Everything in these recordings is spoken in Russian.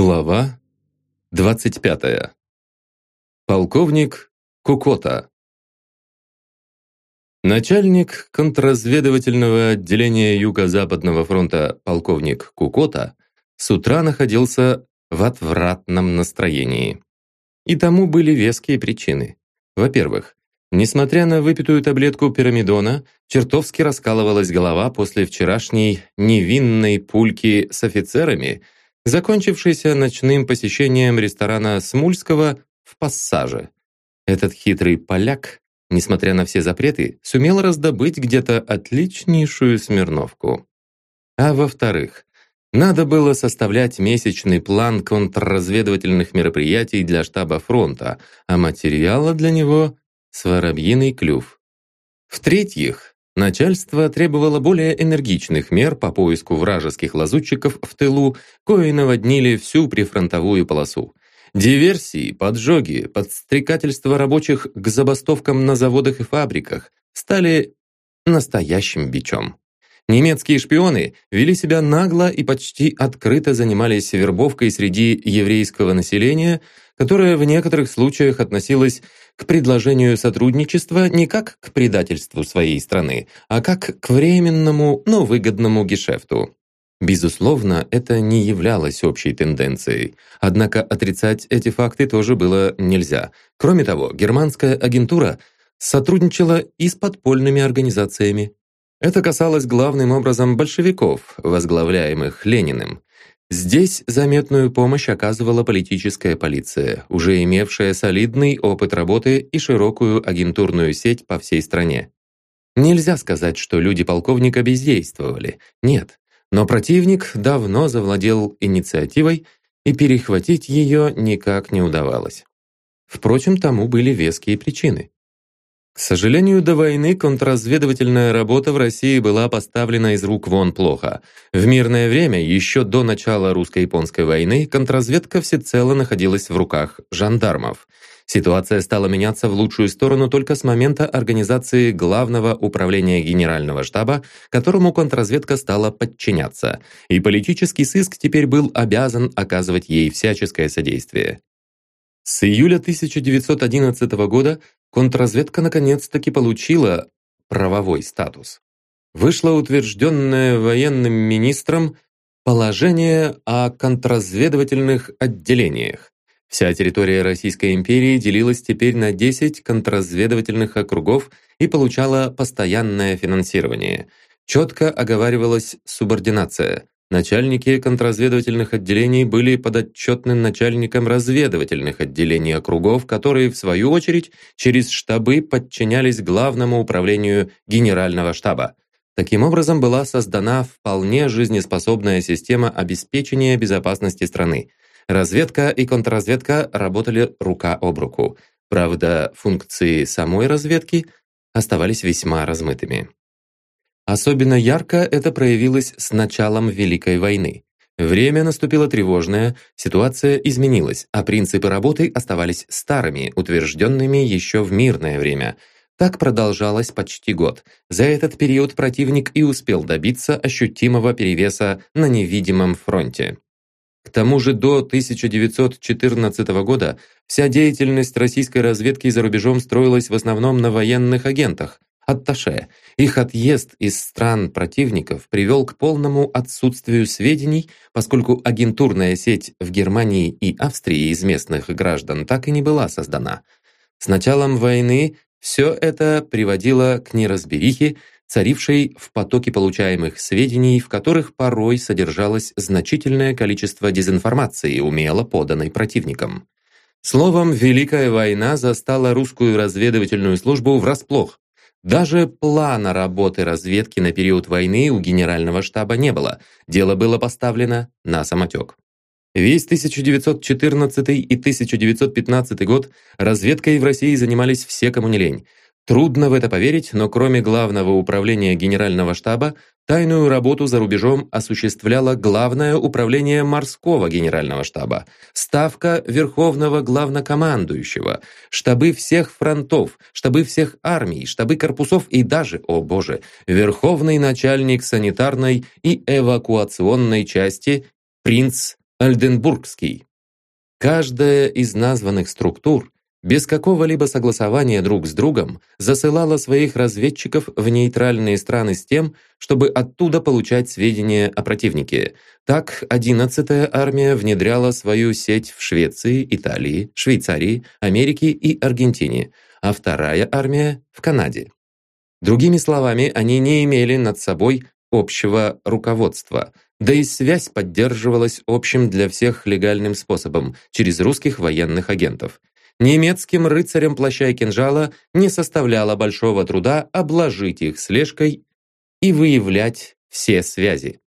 Глава 25. Полковник Кукота. Начальник контрразведывательного отделения Юго-Западного фронта полковник Кукота с утра находился в отвратном настроении. И тому были веские причины. Во-первых, несмотря на выпитую таблетку пирамидона, чертовски раскалывалась голова после вчерашней невинной пульки с офицерами – закончившийся ночным посещением ресторана Смульского в Пассаже. Этот хитрый поляк, несмотря на все запреты, сумел раздобыть где-то отличнейшую смирновку. А во-вторых, надо было составлять месячный план контрразведывательных мероприятий для штаба фронта, а материала для него – своробьиный клюв. В-третьих, Начальство требовало более энергичных мер по поиску вражеских лазутчиков в тылу, кои наводнили всю прифронтовую полосу. Диверсии, поджоги, подстрекательство рабочих к забастовкам на заводах и фабриках стали настоящим бичом. Немецкие шпионы вели себя нагло и почти открыто занимались вербовкой среди еврейского населения, которое в некоторых случаях относилось к предложению сотрудничества не как к предательству своей страны, а как к временному, но выгодному гешефту. Безусловно, это не являлось общей тенденцией. Однако отрицать эти факты тоже было нельзя. Кроме того, германская агентура сотрудничала и с подпольными организациями. Это касалось главным образом большевиков, возглавляемых Лениным. Здесь заметную помощь оказывала политическая полиция, уже имевшая солидный опыт работы и широкую агентурную сеть по всей стране. Нельзя сказать, что люди полковника бездействовали. Нет. Но противник давно завладел инициативой, и перехватить ее никак не удавалось. Впрочем, тому были веские причины. К сожалению, до войны контрразведывательная работа в России была поставлена из рук вон плохо. В мирное время, еще до начала русско-японской войны, контрразведка всецело находилась в руках жандармов. Ситуация стала меняться в лучшую сторону только с момента организации Главного управления Генерального штаба, которому контрразведка стала подчиняться, и политический сыск теперь был обязан оказывать ей всяческое содействие. С июля 1911 года контрразведка наконец-таки получила правовой статус. Вышло утвержденное военным министром положение о контрразведывательных отделениях. Вся территория Российской империи делилась теперь на 10 контрразведывательных округов и получала постоянное финансирование. Четко оговаривалась субординация. Начальники контрразведывательных отделений были подотчетны начальникам разведывательных отделений округов, которые, в свою очередь, через штабы подчинялись Главному управлению Генерального штаба. Таким образом, была создана вполне жизнеспособная система обеспечения безопасности страны. Разведка и контрразведка работали рука об руку. Правда, функции самой разведки оставались весьма размытыми. Особенно ярко это проявилось с началом Великой войны. Время наступило тревожное, ситуация изменилась, а принципы работы оставались старыми, утвержденными еще в мирное время. Так продолжалось почти год. За этот период противник и успел добиться ощутимого перевеса на невидимом фронте. К тому же до 1914 года вся деятельность российской разведки за рубежом строилась в основном на военных агентах, атташе. Их отъезд из стран противников привел к полному отсутствию сведений, поскольку агентурная сеть в Германии и Австрии из местных граждан так и не была создана. С началом войны все это приводило к неразберихе, царившей в потоке получаемых сведений, в которых порой содержалось значительное количество дезинформации, умело поданной противником. Словом, Великая война застала русскую разведывательную службу врасплох. Даже плана работы разведки на период войны у генерального штаба не было. Дело было поставлено на самотек. Весь 1914 и 1915 год разведкой в России занимались все, кому не лень. Трудно в это поверить, но кроме главного управления Генерального штаба, тайную работу за рубежом осуществляло Главное управление морского Генерального штаба, Ставка Верховного Главнокомандующего, штабы всех фронтов, штабы всех армий, штабы корпусов и даже, о боже, Верховный начальник санитарной и эвакуационной части принц Альденбургский. Каждая из названных структур без какого-либо согласования друг с другом засылала своих разведчиков в нейтральные страны с тем, чтобы оттуда получать сведения о противнике. Так, 11-я армия внедряла свою сеть в Швеции, Италии, Швейцарии, Америке и Аргентине, а вторая армия – в Канаде. Другими словами, они не имели над собой общего руководства, да и связь поддерживалась общим для всех легальным способом, через русских военных агентов. Немецким рыцарям плаща и кинжала не составляло большого труда обложить их слежкой и выявлять все связи.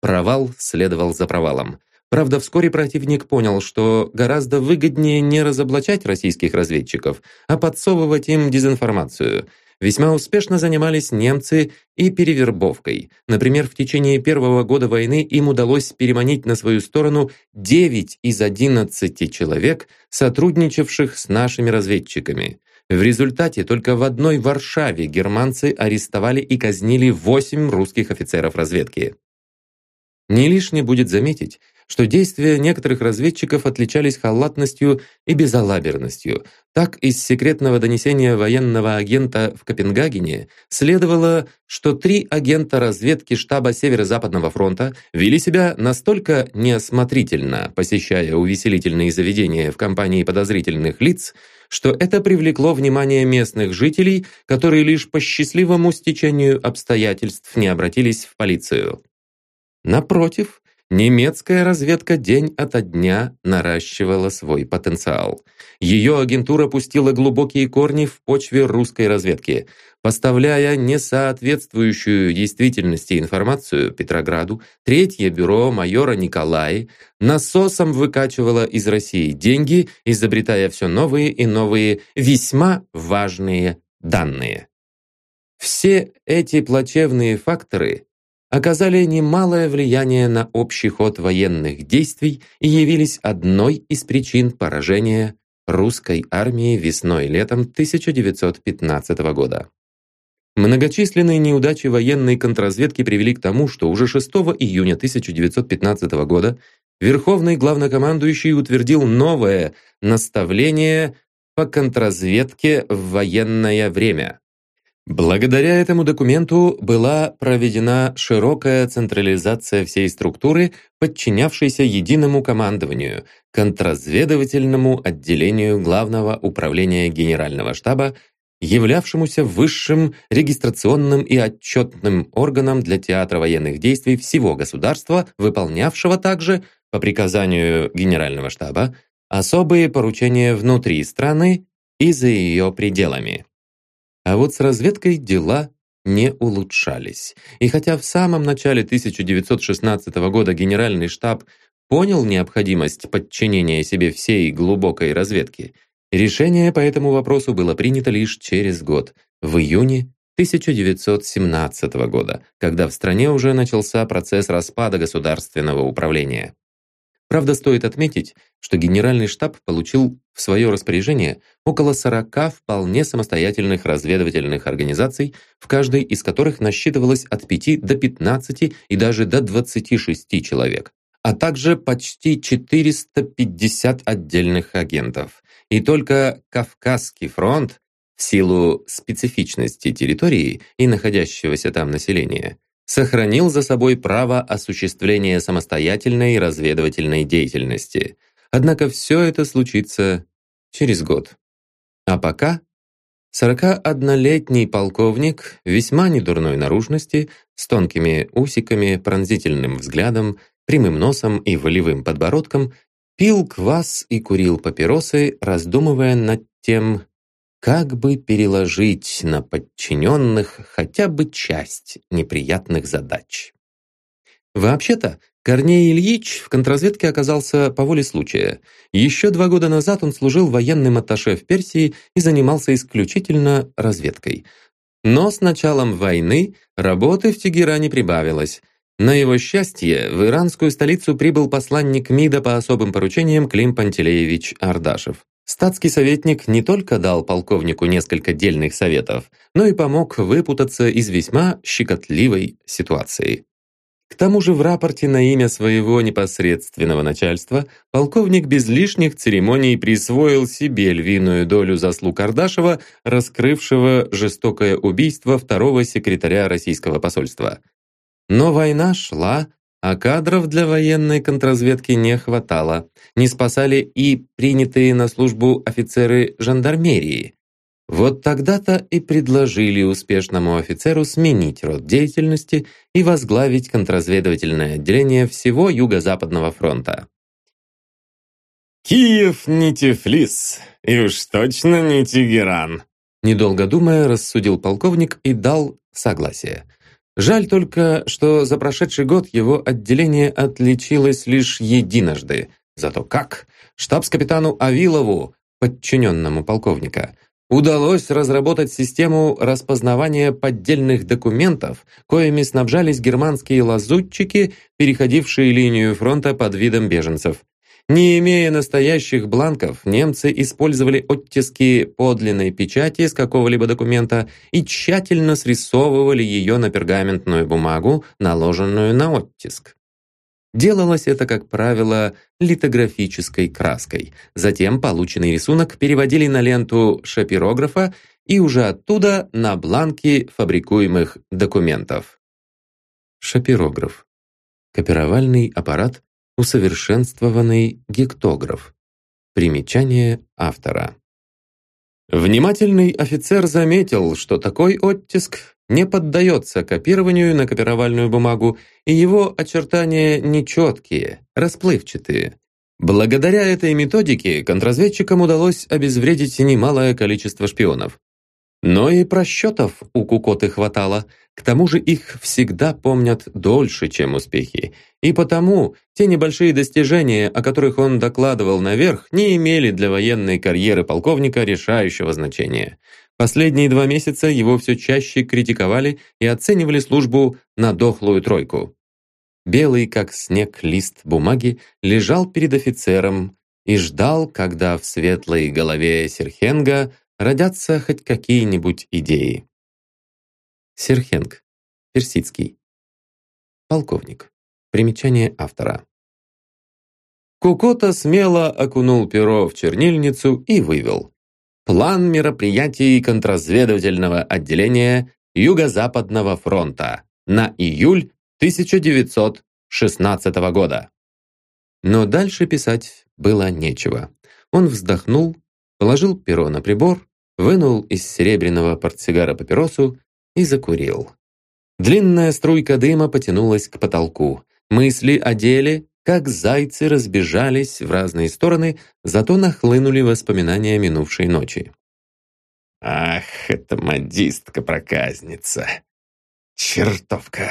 Провал следовал за провалом. Правда, вскоре противник понял, что гораздо выгоднее не разоблачать российских разведчиков, а подсовывать им дезинформацию – Весьма успешно занимались немцы и перевербовкой. Например, в течение первого года войны им удалось переманить на свою сторону 9 из 11 человек, сотрудничавших с нашими разведчиками. В результате только в одной Варшаве германцы арестовали и казнили 8 русских офицеров разведки. Не лишне будет заметить, что действия некоторых разведчиков отличались халатностью и безалаберностью. Так, из секретного донесения военного агента в Копенгагене следовало, что три агента разведки штаба Северо-Западного фронта вели себя настолько неосмотрительно, посещая увеселительные заведения в компании подозрительных лиц, что это привлекло внимание местных жителей, которые лишь по счастливому стечению обстоятельств не обратились в полицию. Напротив, Немецкая разведка день ото дня наращивала свой потенциал. Ее агентура пустила глубокие корни в почве русской разведки, поставляя несоответствующую действительности информацию Петрограду, Третье бюро майора Николаи насосом выкачивало из России деньги, изобретая все новые и новые весьма важные данные. Все эти плачевные факторы оказали немалое влияние на общий ход военных действий и явились одной из причин поражения русской армии весной-летом 1915 года. Многочисленные неудачи военной контрразведки привели к тому, что уже 6 июня 1915 года Верховный главнокомандующий утвердил новое наставление по контрразведке в военное время – Благодаря этому документу была проведена широкая централизация всей структуры, подчинявшейся единому командованию, контрразведывательному отделению Главного управления Генерального штаба, являвшемуся высшим регистрационным и отчетным органом для театра военных действий всего государства, выполнявшего также, по приказанию Генерального штаба, особые поручения внутри страны и за ее пределами. А вот с разведкой дела не улучшались. И хотя в самом начале 1916 года Генеральный штаб понял необходимость подчинения себе всей глубокой разведки, решение по этому вопросу было принято лишь через год, в июне 1917 года, когда в стране уже начался процесс распада государственного управления. Правда, стоит отметить, что Генеральный штаб получил в свое распоряжение около 40 вполне самостоятельных разведывательных организаций, в каждой из которых насчитывалось от 5 до 15 и даже до 26 человек, а также почти 450 отдельных агентов. И только Кавказский фронт, в силу специфичности территории и находящегося там населения, сохранил за собой право осуществления самостоятельной разведывательной деятельности. Однако все это случится через год. А пока 41-летний полковник, весьма недурной наружности, с тонкими усиками, пронзительным взглядом, прямым носом и волевым подбородком, пил квас и курил папиросы, раздумывая над тем, как бы переложить на подчиненных хотя бы часть неприятных задач. Вообще-то, Корней Ильич в контрразведке оказался по воле случая. Еще два года назад он служил военным атташе в Персии и занимался исключительно разведкой. Но с началом войны работы в Тегеране прибавилось. На его счастье, в иранскую столицу прибыл посланник МИДа по особым поручениям Клим Пантелеевич Ардашев. Статский советник не только дал полковнику несколько дельных советов, но и помог выпутаться из весьма щекотливой ситуации. К тому же в рапорте на имя своего непосредственного начальства полковник без лишних церемоний присвоил себе львиную долю заслуг Ардашева, раскрывшего жестокое убийство второго секретаря российского посольства. Но война шла, а кадров для военной контрразведки не хватало. Не спасали и принятые на службу офицеры жандармерии. Вот тогда-то и предложили успешному офицеру сменить род деятельности и возглавить контрразведывательное отделение всего Юго-Западного фронта. «Киев не Тифлис, и уж точно не Тегеран», недолго думая, рассудил полковник и дал согласие. Жаль только, что за прошедший год его отделение отличилось лишь единожды. Зато как? Штабс-капитану Авилову, подчиненному полковника, удалось разработать систему распознавания поддельных документов, коими снабжались германские лазутчики, переходившие линию фронта под видом беженцев. Не имея настоящих бланков, немцы использовали оттиски подлинной печати с какого-либо документа и тщательно срисовывали ее на пергаментную бумагу, наложенную на оттиск. Делалось это, как правило, литографической краской. Затем полученный рисунок переводили на ленту шапирографа и уже оттуда на бланки фабрикуемых документов. Шапирограф. Копировальный аппарат, усовершенствованный гектограф. Примечание автора. Внимательный офицер заметил, что такой оттиск не поддается копированию на копировальную бумагу, и его очертания нечеткие, расплывчатые. Благодаря этой методике контрразведчикам удалось обезвредить немалое количество шпионов. Но и просчетов у Кукоты хватало, к тому же их всегда помнят дольше, чем успехи, и потому те небольшие достижения, о которых он докладывал наверх, не имели для военной карьеры полковника решающего значения. Последние два месяца его все чаще критиковали и оценивали службу на дохлую тройку. Белый, как снег, лист бумаги лежал перед офицером и ждал, когда в светлой голове Серхенга родятся хоть какие-нибудь идеи. Серхенг. Персидский. Полковник. Примечание автора. Кукота смело окунул перо в чернильницу и вывел. План мероприятий контрразведывательного отделения Юго-Западного фронта на июль 1916 года. Но дальше писать было нечего. Он вздохнул положил перо на прибор, вынул из серебряного портсигара папиросу и закурил. Длинная струйка дыма потянулась к потолку. Мысли о деле, как зайцы разбежались в разные стороны, зато нахлынули воспоминания минувшей ночи. «Ах, эта модистка-проказница! Чертовка!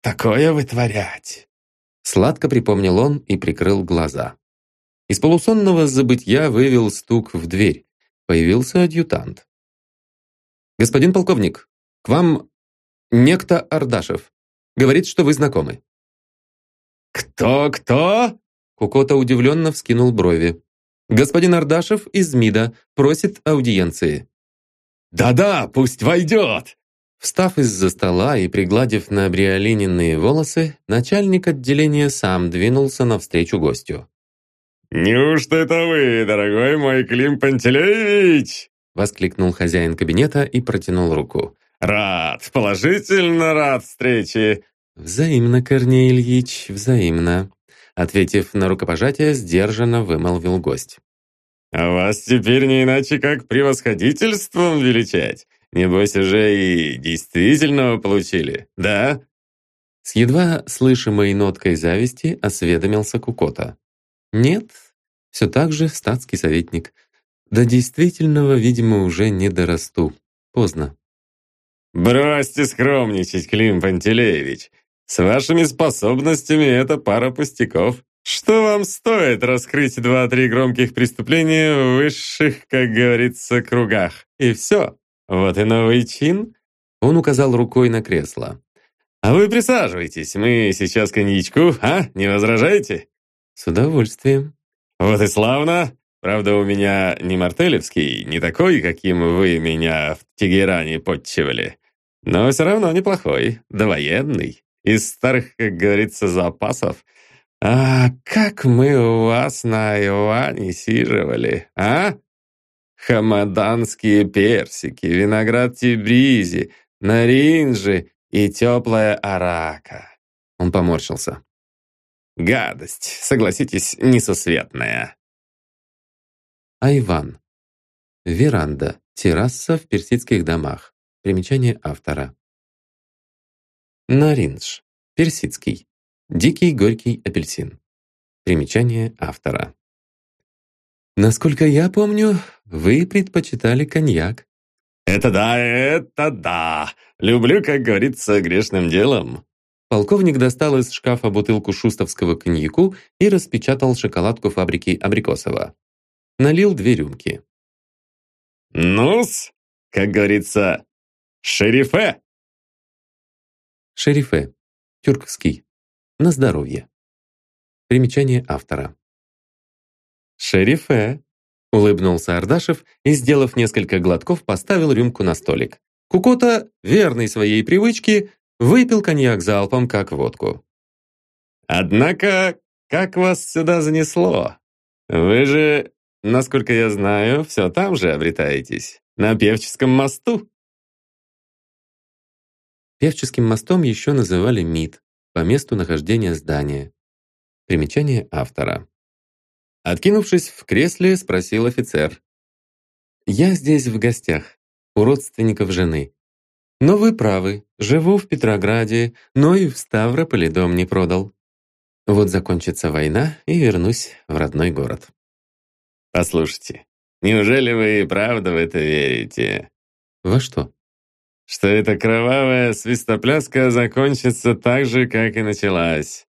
Такое вытворять!» Сладко припомнил он и прикрыл глаза. Из полусонного забытья вывел стук в дверь. Появился адъютант. «Господин полковник, к вам некто Ардашев. Говорит, что вы знакомы». «Кто-кто?» Кукота удивленно вскинул брови. «Господин Ардашев из МИДа просит аудиенции». «Да-да, пусть войдет!» Встав из-за стола и пригладив на набриолиненные волосы, начальник отделения сам двинулся навстречу гостю. «Неужто это вы, дорогой мой Клим Пантелеевич?» Воскликнул хозяин кабинета и протянул руку. «Рад, положительно рад встрече!» «Взаимно, Корней Ильич, взаимно!» Ответив на рукопожатие, сдержанно вымолвил гость. «А вас теперь не иначе как превосходительством величать. Небось, уже и действительно получили, да?» С едва слышимой ноткой зависти осведомился Кукота. «Нет, все так же статский советник. До действительного, видимо, уже не дорасту. Поздно. «Бросьте скромничать, Клим Пантелеевич. С вашими способностями это пара пустяков. Что вам стоит раскрыть два-три громких преступления в высших, как говорится, кругах? И все. Вот и новый чин». Он указал рукой на кресло. «А вы присаживайтесь, мы сейчас коньячку, а? Не возражаете?» «С удовольствием». «Вот и славно! Правда, у меня не мартелевский, не такой, каким вы меня в Тегеране подчивали, но все равно неплохой, довоенный. Из старых, как говорится, запасов? А как мы у вас на Иване сиживали, а? Хамаданские персики, виноград тибризи, наринжи и теплая арака. Он поморщился. Гадость, согласитесь, несусветная. Айван. Веранда. Терраса в персидских домах. Примечание автора. Нариндж. Персидский. Дикий горький апельсин. Примечание автора. Насколько я помню, вы предпочитали коньяк. Это да, это да. Люблю, как говорится, грешным делом. Полковник достал из шкафа бутылку шустовского коньяку и распечатал шоколадку фабрики Абрикосова. Налил две рюмки. «Ну-с, как говорится, шерифе!» Шерифе. Тюркский. На здоровье. Примечание автора. «Шерифе!» — улыбнулся Ардашев и, сделав несколько глотков, поставил рюмку на столик. Кукота, верный своей привычке, выпил коньяк залпом, как водку. «Однако, как вас сюда занесло? Вы же, насколько я знаю, все там же обретаетесь, на Певческом мосту?» Певческим мостом еще называли МИД, по месту нахождения здания. Примечание автора. Откинувшись в кресле, спросил офицер. «Я здесь в гостях, у родственников жены. Но вы правы, живу в Петрограде, но и в Ставрополе дом не продал. Вот закончится война, и вернусь в родной город». «Послушайте, неужели вы и правда в это верите?» «Во что?» «Что эта кровавая свистопляска закончится так же, как и началась.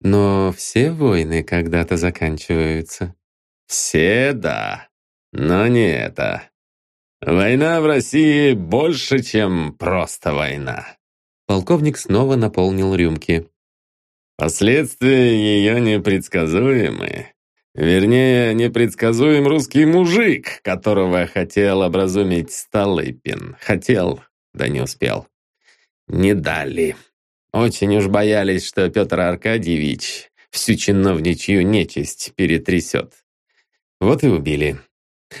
Но все войны когда-то заканчиваются. Все, да, но не это. Война в России больше, чем просто война. Полковник снова наполнил рюмки. Последствия ее непредсказуемы. Вернее, непредсказуем русский мужик, которого хотел образумить Столыпин. Хотел, да не успел. Не дали. Очень уж боялись, что Петр Аркадьевич всю чиновничью нечисть перетрясет. Вот и убили.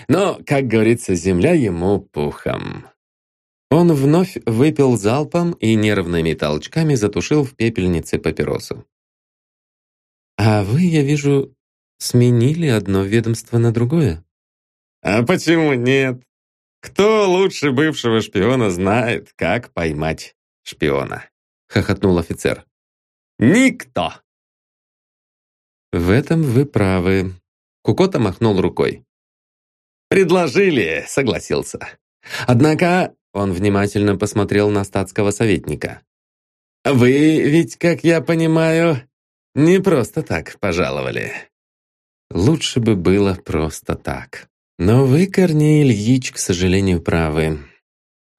Но, как говорится, земля ему пухом. Он вновь выпил залпом и нервными толчками затушил в пепельнице папиросу. «А вы, я вижу, сменили одно ведомство на другое?» «А почему нет? Кто лучше бывшего шпиона знает, как поймать шпиона?» — хохотнул офицер. «Никто!» «В этом вы правы», — Кукота махнул рукой. «Предложили», — согласился. «Однако...» — он внимательно посмотрел на статского советника. «Вы ведь, как я понимаю, не просто так пожаловали». «Лучше бы было просто так. Но вы, Корней Ильич, к сожалению, правы.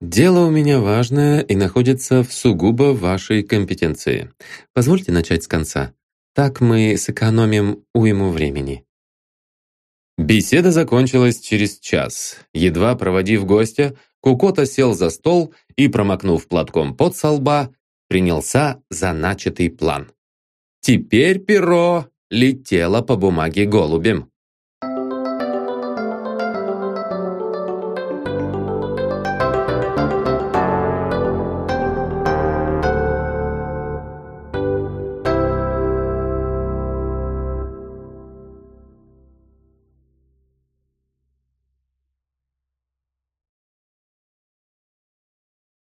Дело у меня важное и находится в сугубо вашей компетенции. Позвольте начать с конца. Так мы сэкономим уйму времени». Беседа закончилась через час. Едва проводив гостя, Кукота сел за стол и, промокнув платком под со лба, принялся за начатый план. Теперь перо летело по бумаге голубем.